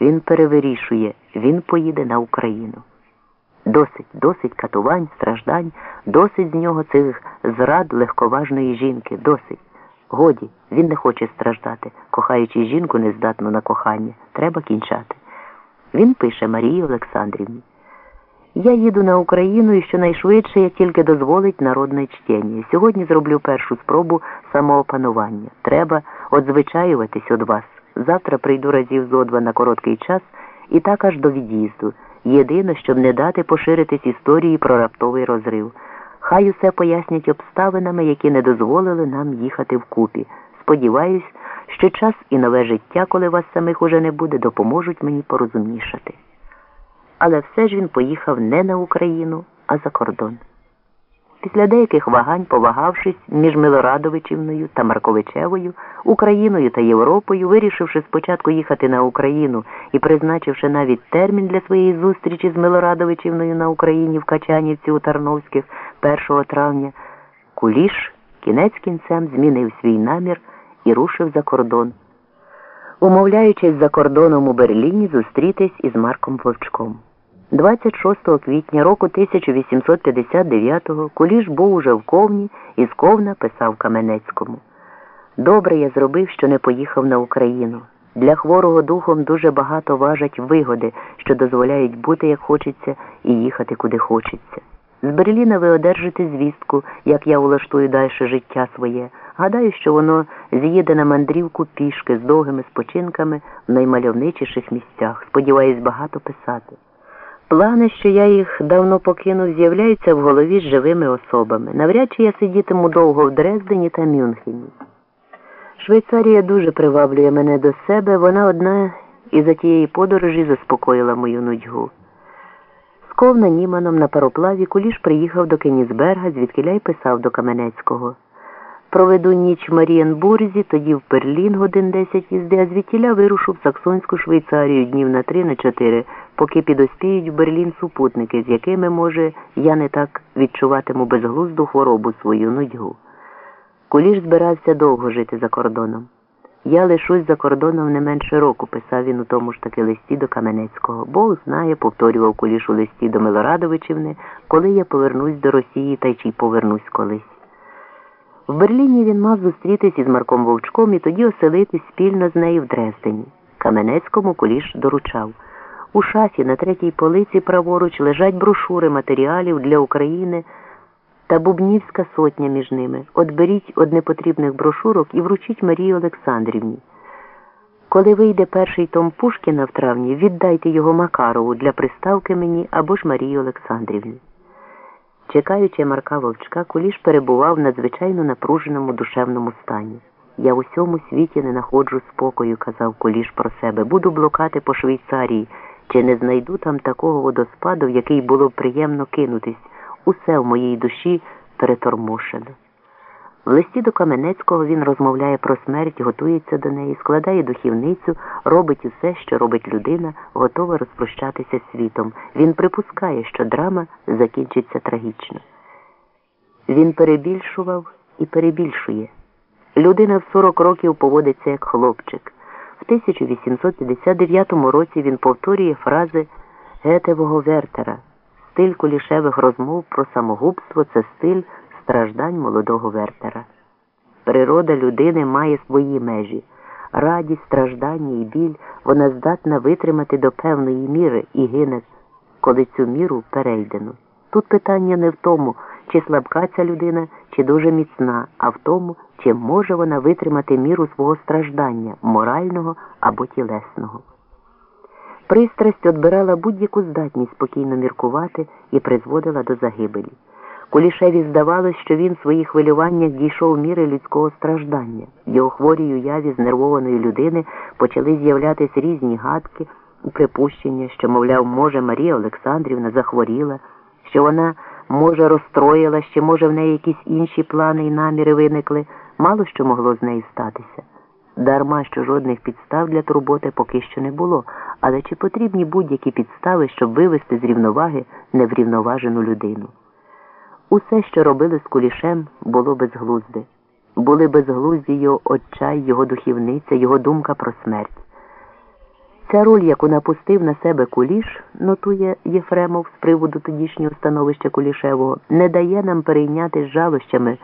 Він перевирішує, він поїде на Україну. Досить, досить катувань, страждань, досить з нього цих зрад легковажної жінки, досить. Годі, він не хоче страждати, кохаючи жінку нездатну на кохання. Треба кінчати. Він пише Марії Олександрівні. Я їду на Україну і щонайшвидше, як тільки дозволить народне чтення. Сьогодні зроблю першу спробу самоопанування. Треба одзвичаюватись від вас. Завтра прийду разів зо два на короткий час і так аж до від'їзду. Єдине, щоб не дати поширитись історії про раптовий розрив. Хай усе пояснять обставинами, які не дозволили нам їхати вкупі. Сподіваюсь, що час і нове життя, коли вас самих уже не буде, допоможуть мені порозумнішати. Але все ж він поїхав не на Україну, а за кордон. Після деяких вагань, повагавшись між Милорадовичівною та Марковичевою, Україною та Європою, вирішивши спочатку їхати на Україну і призначивши навіть термін для своєї зустрічі з Милорадовичівною на Україні в Качанівці у Тарновських 1 травня, Куліш кінець кінцем змінив свій намір і рушив за кордон, умовляючись за кордоном у Берліні зустрітись із Марком Вовчком. 26 квітня року 1859-го Куліш був уже в Ковні і з Ковна писав Каменецькому. Добре я зробив, що не поїхав на Україну. Для хворого духом дуже багато важать вигоди, що дозволяють бути як хочеться і їхати куди хочеться. З Берліна ви одержите звістку, як я улаштую далі життя своє. Гадаю, що воно з'їде на мандрівку пішки з довгими спочинками в наймальовничіших місцях. Сподіваюсь, багато писати. Плани, що я їх давно покинув, з'являються в голові з живими особами. Навряд чи я сидітиму довго в Дрездені та Мюнхені. Швейцарія дуже приваблює мене до себе, вона одна із за тієї подорожі заспокоїла мою нудьгу. З Ковна Німаном на пароплаві Куліш приїхав до Кенісберга, звідкиля й писав до Каменецького. Проведу ніч в Марієнбурзі, тоді в Берлін годин 10 їзди, а звідтіля вирушу в Саксонську Швейцарію днів на три на чотири, поки підоспіють в Берлін супутники, з якими, може, я не так відчуватиму безглузду хворобу свою нудьгу. Куліш збирався довго жити за кордоном. Я лишусь за кордоном не менше року, писав він у тому ж таки листі до Каменецького. Бог знає, повторював Куліш у листі до Милорадовичівни, коли я повернусь до Росії та й чи повернусь колись. В Берліні він мав зустрітись із Марком Вовчком і тоді оселитись спільно з нею в Дрездені. Каменецькому Куліш доручав. У шафі на третій полиці праворуч лежать брошури матеріалів для України та Бубнівська сотня між ними. От беріть од непотрібних брошурок і вручіть Марії Олександрівні. Коли вийде перший том Пушкіна в травні, віддайте його Макарову для приставки мені або ж Марії Олександрівні. Чекаючи Марка Вовчка, Куліш перебував в надзвичайно напруженому душевному стані. Я в усьому світі не находжу спокою, казав Куліш про себе. Буду блукати по Швейцарії, чи не знайду там такого водоспаду, в який було б приємно кинутись. Усе в моїй душі перетормошено. В листі до Каменецького він розмовляє про смерть, готується до неї, складає духівницю, робить усе, що робить людина, готова розпрощатися світом. Він припускає, що драма закінчиться трагічно. Він перебільшував і перебільшує. Людина в 40 років поводиться як хлопчик. В 1859 році він повторює фрази Гетевого Вертера. Стиль кулішевих розмов про самогубство це стиль страждань молодого Вертера. Природа людини має свої межі. Радість, страждання і біль вона здатна витримати до певної міри і гине, коли цю міру перейдено. Тут питання не в тому, чи слабка ця людина, чи дуже міцна, а в тому, чи може вона витримати міру свого страждання, морального або тілесного. Пристрасть відбирала будь-яку здатність спокійно міркувати і призводила до загибелі. Кулішеві здавалось, що він в своїх хвилюваннях дійшов міри людського страждання. В його хворій уяві знервованої людини почали з'являтися різні гадки припущення, що, мовляв, може, Марія Олександрівна захворіла, що вона, може, розстроїла, ще, може, в неї якісь інші плани і наміри виникли, мало що могло з нею статися. Дарма що жодних підстав для турботи поки що не було, але чи потрібні будь-які підстави, щоб вивести з рівноваги неврівноважену людину? Усе, що робили з кулішем, було безглузде. Були безглузді його отчай, його духівниця, його думка про смерть. Ця роль, яку напустив на себе куліш, нотує Єфремов з приводу тодішнього становища Кулішевого, не дає нам перейняти жалощами